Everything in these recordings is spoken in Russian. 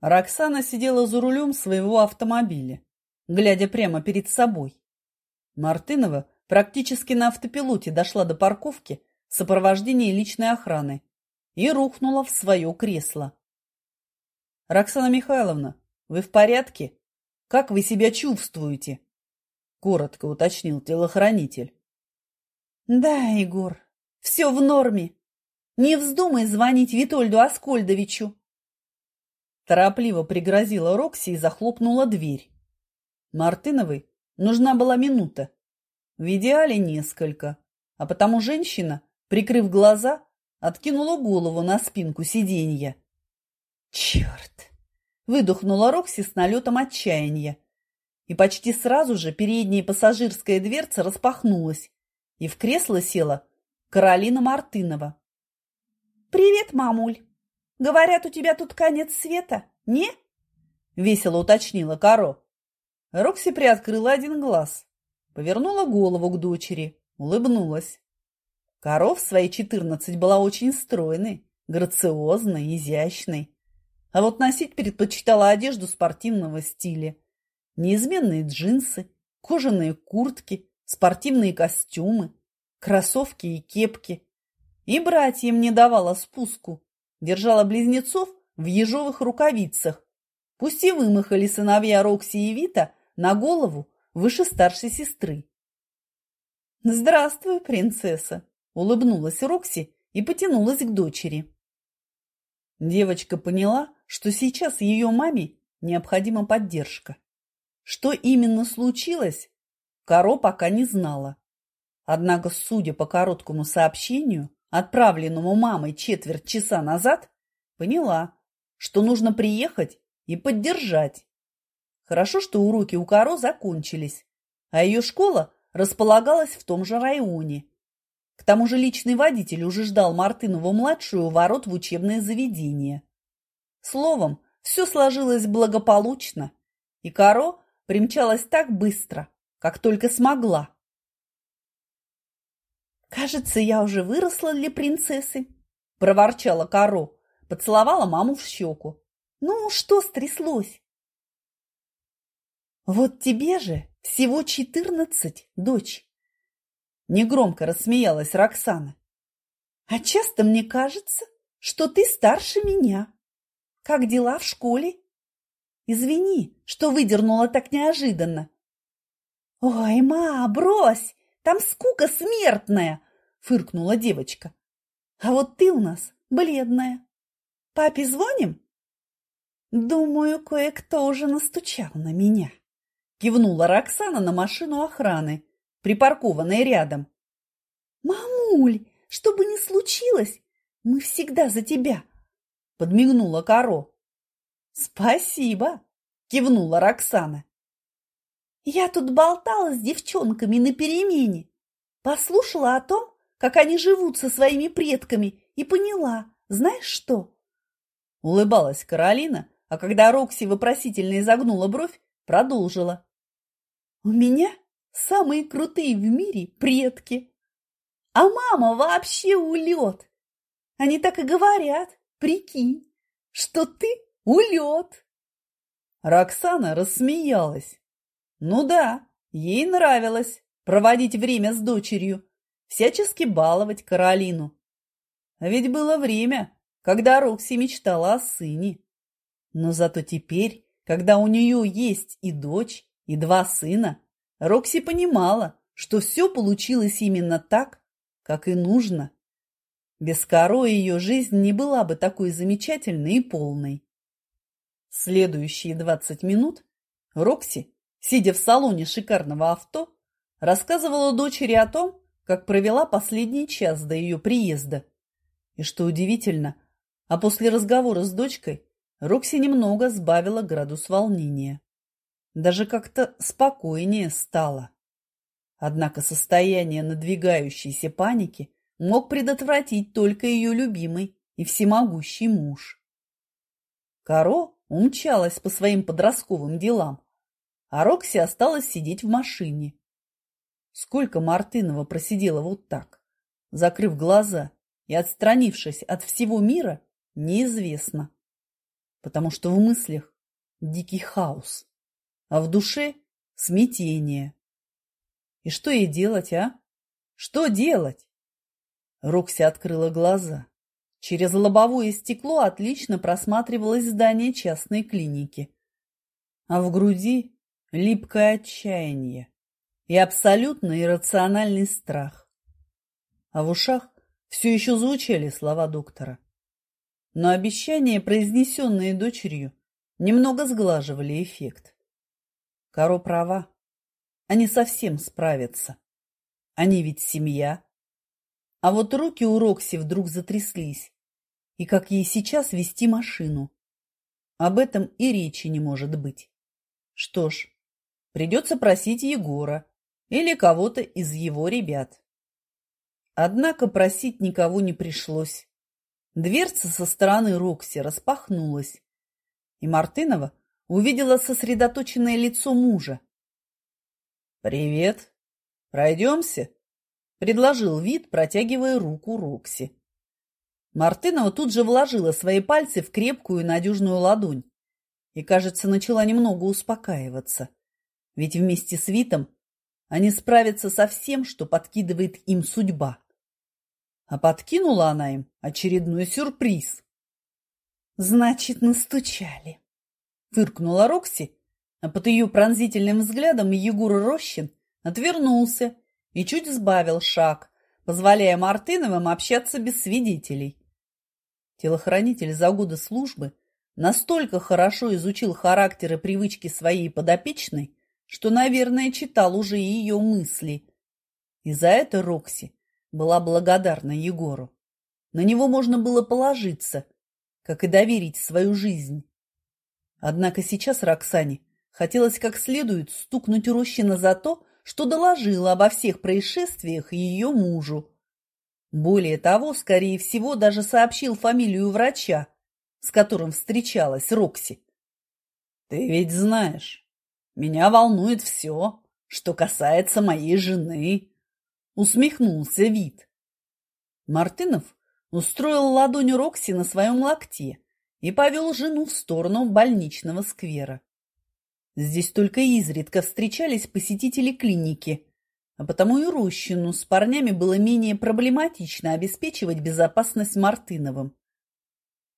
Роксана сидела за рулем своего автомобиля, глядя прямо перед собой. Мартынова практически на автопилоте дошла до парковки в сопровождении личной охраны и рухнула в свое кресло. «Роксана Михайловна, вы в порядке? Как вы себя чувствуете?» – коротко уточнил телохранитель. «Да, Егор, все в норме. Не вздумай звонить Витольду Аскольдовичу!» Торопливо пригрозила Рокси и захлопнула дверь. Мартыновой нужна была минута. В идеале несколько. А потому женщина, прикрыв глаза, откинула голову на спинку сиденья. «Черт!» – выдохнула Рокси с налетом отчаяния. И почти сразу же передняя пассажирская дверца распахнулась, и в кресло села Каролина Мартынова. «Привет, мамуль! Говорят, у тебя тут конец света, не?» – весело уточнила Каро. Рокси приоткрыла один глаз, повернула голову к дочери, улыбнулась. Каро в свои четырнадцать была очень стройной, грациозной, изящной. А вот носить предпочитала одежду спортивного стиля. Неизменные джинсы, кожаные куртки, спортивные костюмы, кроссовки и кепки. И братьям не давала спуску. Держала близнецов в ежовых рукавицах. Пусть и вымахали сыновья Рокси и Вита на голову выше старшей сестры. «Здравствуй, принцесса!» – улыбнулась Рокси и потянулась к дочери. Девочка поняла, что сейчас ее маме необходима поддержка. Что именно случилось, Каро пока не знала. Однако, судя по короткому сообщению, отправленному мамой четверть часа назад, поняла, что нужно приехать и поддержать. Хорошо, что уроки у Каро закончились, а ее школа располагалась в том же районе. К тому же личный водитель уже ждал Мартынову-младшую у ворот в учебное заведение. Словом, все сложилось благополучно, и Каро примчалась так быстро, как только смогла. «Кажется, я уже выросла для принцессы», – проворчала Каро, поцеловала маму в щеку. «Ну, что стряслось?» «Вот тебе же всего четырнадцать, дочь!» Негромко рассмеялась Роксана. «А часто мне кажется, что ты старше меня. Как дела в школе? Извини, что выдернула так неожиданно». «Ой, ма, брось! Там скука смертная!» – фыркнула девочка. «А вот ты у нас бледная. Папе звоним?» «Думаю, кое-кто уже настучал на меня» кивнула Роксана на машину охраны, припаркованной рядом. «Мамуль, что бы ни случилось, мы всегда за тебя!» – подмигнула Каро. «Спасибо!» – кивнула Роксана. «Я тут болтала с девчонками на перемене, послушала о том, как они живут со своими предками, и поняла, знаешь что?» Улыбалась Каролина, а когда Рокси вопросительно изогнула бровь, продолжила. У меня самые крутые в мире предки. А мама вообще улет. Они так и говорят, прикинь, что ты улет. Роксана рассмеялась. Ну да, ей нравилось проводить время с дочерью, всячески баловать Каролину. А ведь было время, когда Рокси мечтала о сыне. Но зато теперь, когда у нее есть и дочь, и два сына, Рокси понимала, что все получилось именно так, как и нужно. Без Каро ее жизнь не была бы такой замечательной и полной. Следующие двадцать минут Рокси, сидя в салоне шикарного авто, рассказывала дочери о том, как провела последний час до ее приезда. И что удивительно, а после разговора с дочкой Рокси немного сбавила градус волнения. Даже как-то спокойнее стало. Однако состояние надвигающейся паники мог предотвратить только ее любимый и всемогущий муж. Каро умчалась по своим подростковым делам, а Рокси осталась сидеть в машине. Сколько Мартынова просидела вот так, закрыв глаза и отстранившись от всего мира, неизвестно. потому что в мыслях дикий хаос, а в душе смятение. И что ей делать, а? Что делать? Рокси открыла глаза. Через лобовое стекло отлично просматривалось здание частной клиники. А в груди липкое отчаяние и абсолютно иррациональный страх. А в ушах все еще звучали слова доктора. Но обещания, произнесенные дочерью, немного сглаживали эффект. Каро права. Они совсем справятся. Они ведь семья. А вот руки у Рокси вдруг затряслись. И как ей сейчас вести машину? Об этом и речи не может быть. Что ж, придется просить Егора или кого-то из его ребят. Однако просить никого не пришлось. Дверца со стороны Рокси распахнулась, и Мартынова увидела сосредоточенное лицо мужа. «Привет! Пройдемся?» – предложил вид, протягивая руку Рокси. Мартынова тут же вложила свои пальцы в крепкую надежную ладонь и, кажется, начала немного успокаиваться. Ведь вместе с Витом они справятся со всем, что подкидывает им судьба. А подкинула она им очередной сюрприз. «Значит, настучали», — фыркнула Рокси, а под ее пронзительным взглядом Егор Рощин отвернулся и чуть сбавил шаг, позволяя Мартыновым общаться без свидетелей. Телохранитель за годы службы настолько хорошо изучил характер и привычки своей подопечной, что, наверное, читал уже ее мысли. И за это Рокси была благодарна Егору. На него можно было положиться, как и доверить свою жизнь. Однако сейчас Роксане хотелось как следует стукнуть Рощина за то, что доложила обо всех происшествиях ее мужу. Более того, скорее всего, даже сообщил фамилию врача, с которым встречалась Рокси. «Ты ведь знаешь, меня волнует все, что касается моей жены. Усмехнулся вид. Мартынов устроил ладонь Рокси на своем локте и повел жену в сторону больничного сквера. Здесь только изредка встречались посетители клиники, а потому и Рощину с парнями было менее проблематично обеспечивать безопасность Мартыновым.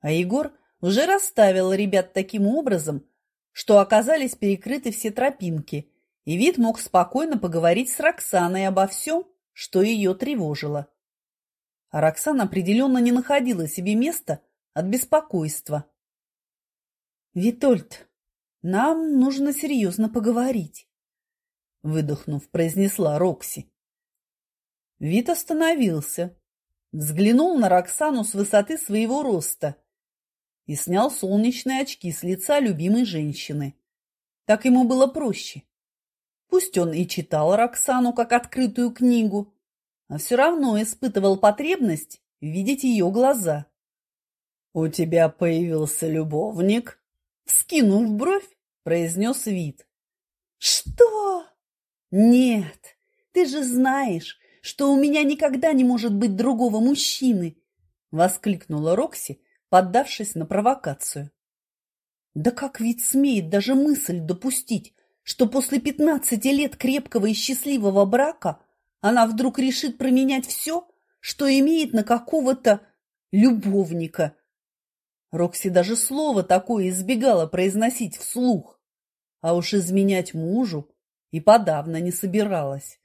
А Егор уже расставил ребят таким образом, что оказались перекрыты все тропинки, и вид мог спокойно поговорить с Роксаной обо всем, что ее тревожило. А Роксана определенно не находила себе места от беспокойства. «Витольд, нам нужно серьезно поговорить», — выдохнув, произнесла Рокси. Вит остановился, взглянул на Роксану с высоты своего роста и снял солнечные очки с лица любимой женщины. Так ему было проще. Пусть он и читал Роксану как открытую книгу, а все равно испытывал потребность видеть ее глаза. «У тебя появился любовник?» Вскинув бровь, произнес вид. «Что? Нет, ты же знаешь, что у меня никогда не может быть другого мужчины!» Воскликнула Рокси, поддавшись на провокацию. Да как ведь смеет даже мысль допустить, что после пятнадцати лет крепкого и счастливого брака она вдруг решит променять все, что имеет на какого-то любовника. Рокси даже слово такое избегала произносить вслух, а уж изменять мужу и подавно не собиралась.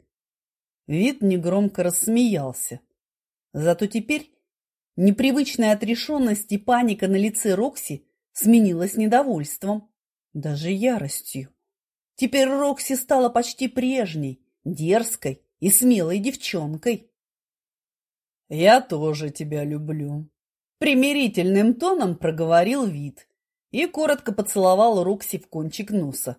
Вид негромко рассмеялся. Зато теперь Непривычная отрешенность и паника на лице Рокси сменилась недовольством, даже яростью. Теперь Рокси стала почти прежней, дерзкой и смелой девчонкой. «Я тоже тебя люблю», — примирительным тоном проговорил вид и коротко поцеловал Рокси в кончик носа.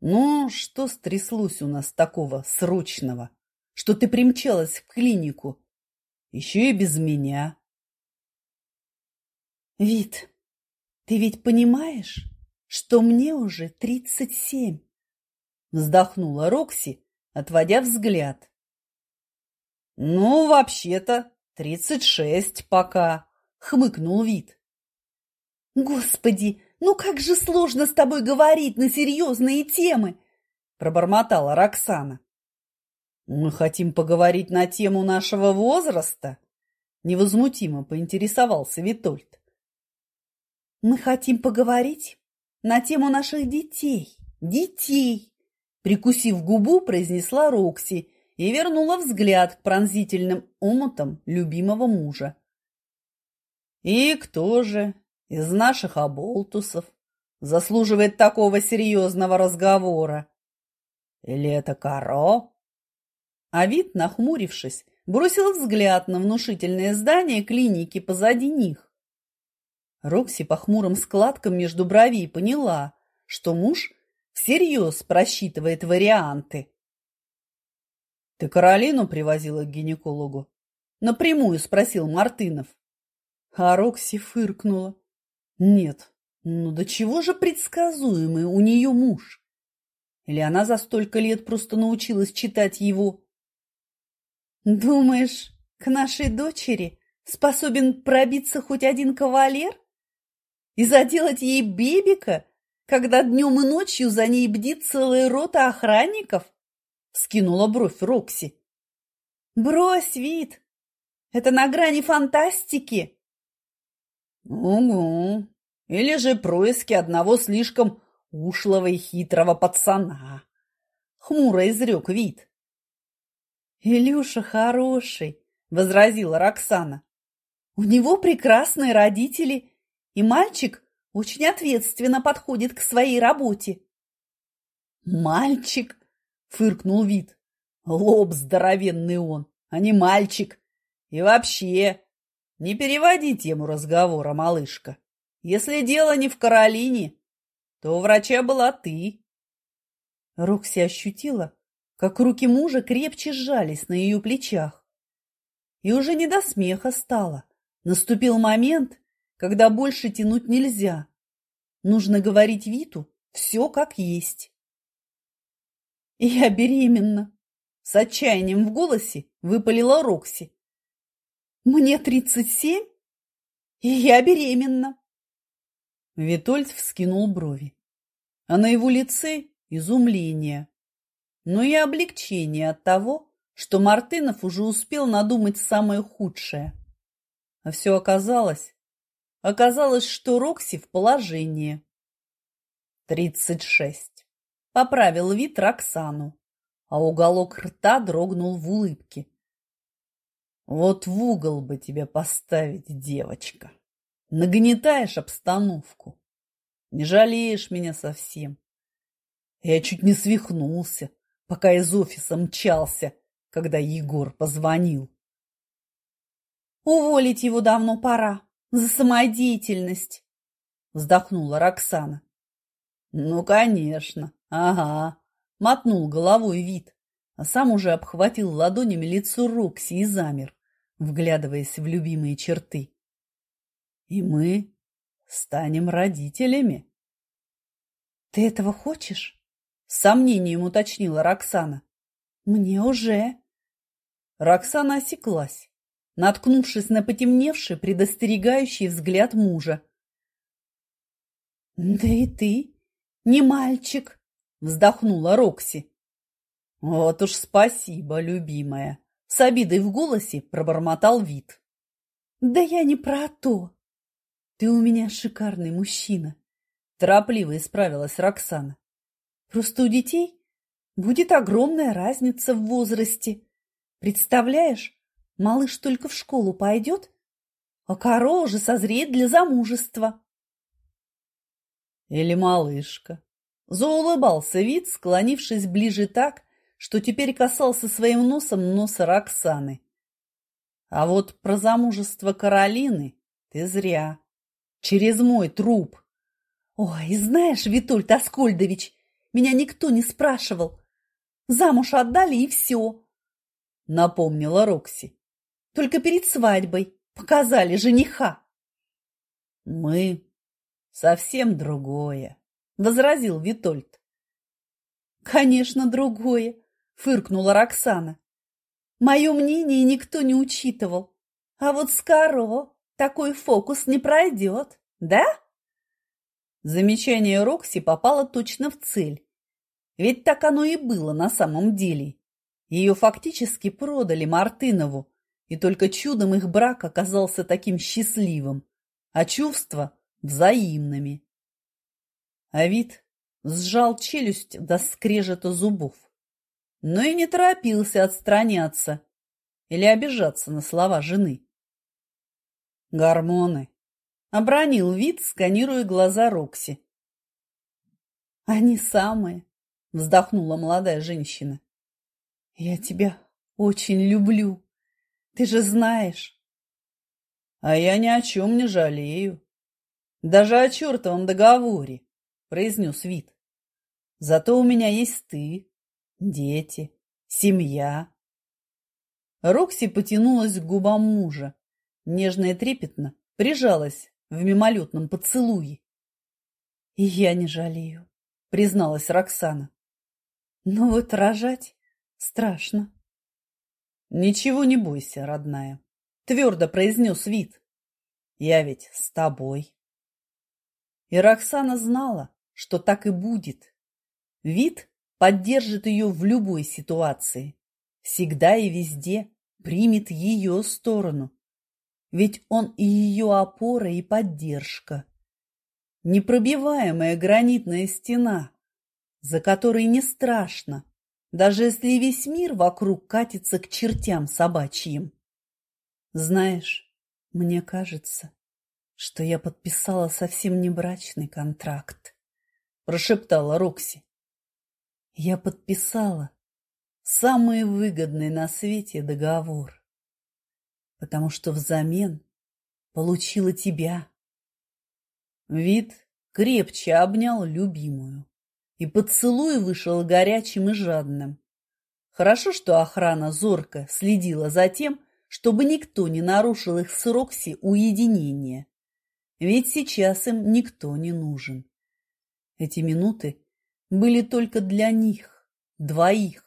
«Ну, что стряслось у нас такого срочного, что ты примчалась в клинику еще и без меня. Вид, ты ведь понимаешь, что мне уже тридцать семь? Вздохнула Рокси, отводя взгляд. Ну, вообще-то, тридцать шесть пока, хмыкнул вид. Господи, ну как же сложно с тобой говорить на серьезные темы, пробормотала Роксана. Мы хотим поговорить на тему нашего возраста, невозмутимо поинтересовался Витольд. Мы хотим поговорить на тему наших детей, детей, прикусив губу, произнесла Рокси и вернула взгляд к пронзительным омутам любимого мужа. И кто же из наших оболтусов заслуживает такого серьезного разговора? Или это Каро? А вид, нахмурившись, бросил взгляд на внушительное здание клиники позади них. Рокси по хмурым складкам между бровей поняла, что муж всерьез просчитывает варианты. «Ты Каролину привозила к гинекологу?» Напрямую спросил Мартынов. А Рокси фыркнула. Нет, ну до чего же предсказуемый у нее муж? Или она за столько лет просто научилась читать его? Думаешь, к нашей дочери способен пробиться хоть один кавалер? И заделать ей бебика, когда днем и ночью за ней бдит целая рота охранников? Скинула бровь Рокси. Брось, вид! Это на грани фантастики. Угу. Или же происки одного слишком ушлого и хитрого пацана. Хмуро изрек вид. Илюша хороший, возразила Роксана. У него прекрасные родители, и мальчик очень ответственно подходит к своей работе. Мальчик, фыркнул вид. Лоб здоровенный он, а не мальчик. И вообще, не переводи тему разговора, малышка. Если дело не в Каролине, то у врача была ты. Рокси ощутила, как руки мужа крепче сжались на ее плечах. И уже не до смеха стало. Наступил момент, когда больше тянуть нельзя. Нужно говорить Виту все как есть. «Я беременна!» С отчаянием в голосе выпалила Рокси. Мне тридцать семь, и я беременна. Витольд вскинул брови, а на его лице изумление, но и облегчение от того, что Мартынов уже успел надумать самое худшее. А все оказалось, оказалось, что Рокси в положении. Тридцать шесть. Поправил вид Роксану, а уголок рта дрогнул в улыбке. Вот в угол бы тебя поставить, девочка. Нагнетаешь обстановку. Не жалеешь меня совсем. Я чуть не свихнулся, пока из офиса мчался, когда Егор позвонил. Уволить его давно пора за самодеятельность, вздохнула Роксана. Ну, конечно, ага, мотнул головой вид, а сам уже обхватил ладонями лицо Рокси и замер вглядываясь в любимые черты. И мы станем родителями. Ты этого хочешь? С сомнением уточнила Роксана. Мне уже. Роксана осеклась, наткнувшись на потемневший, предостерегающий взгляд мужа. Да и ты не мальчик, вздохнула Рокси. Вот уж спасибо, любимая. С обидой в голосе пробормотал вид. Да я не про то. Ты у меня шикарный мужчина. Торопливо исправилась Роксана. Просто у детей будет огромная разница в возрасте. Представляешь, малыш только в школу пойдет, а коро уже созреет для замужества. Или малышка. Заулыбался вид, склонившись ближе так, что теперь касался своим носом носа Роксаны. А вот про замужество Каролины ты зря. Через мой труп. Ой, знаешь, Витольд Аскольдович, меня никто не спрашивал. Замуж отдали и все. Напомнила Рокси. Только перед свадьбой показали жениха. Мы совсем другое, возразил Витольд. Конечно, другое фыркнула Роксана. Мое мнение никто не учитывал. А вот с Каро такой фокус не пройдет, да? Замечание Рокси попало точно в цель. Ведь так оно и было на самом деле. Ее фактически продали Мартынову, и только чудом их брак оказался таким счастливым, а чувства – взаимными. А вид сжал челюсть до скрежета зубов, но и не торопился отстраняться или обижаться на слова жены. Гормоны. Обронил вид, сканируя глаза Рокси. Они самые, вздохнула молодая женщина. Я тебя очень люблю. Ты же знаешь. А я ни о чем не жалею. Даже о чертовом договоре, произнес вид. Зато у меня есть ты, дети, семья. Рокси потянулась к губам мужа, нежно и трепетно прижалась в мимолетном поцелуе. И я не жалею, призналась Роксана. Но вот рожать страшно. Ничего не бойся, родная, твердо произнес вид. Я ведь с тобой. И Роксана знала, что так и будет. Вид поддержит ее в любой ситуации, всегда и везде примет ее сторону ведь он и ее опора, и поддержка. Непробиваемая гранитная стена, за которой не страшно, даже если весь мир вокруг катится к чертям собачьим. Знаешь, мне кажется, что я подписала совсем не брачный контракт, прошептала Рокси. Я подписала самый выгодный на свете договор потому что взамен получила тебя. Вид крепче обнял любимую, и поцелуй вышел горячим и жадным. Хорошо, что охрана зорко следила за тем, чтобы никто не нарушил их с Рокси уединение. Ведь сейчас им никто не нужен. Эти минуты были только для них, двоих.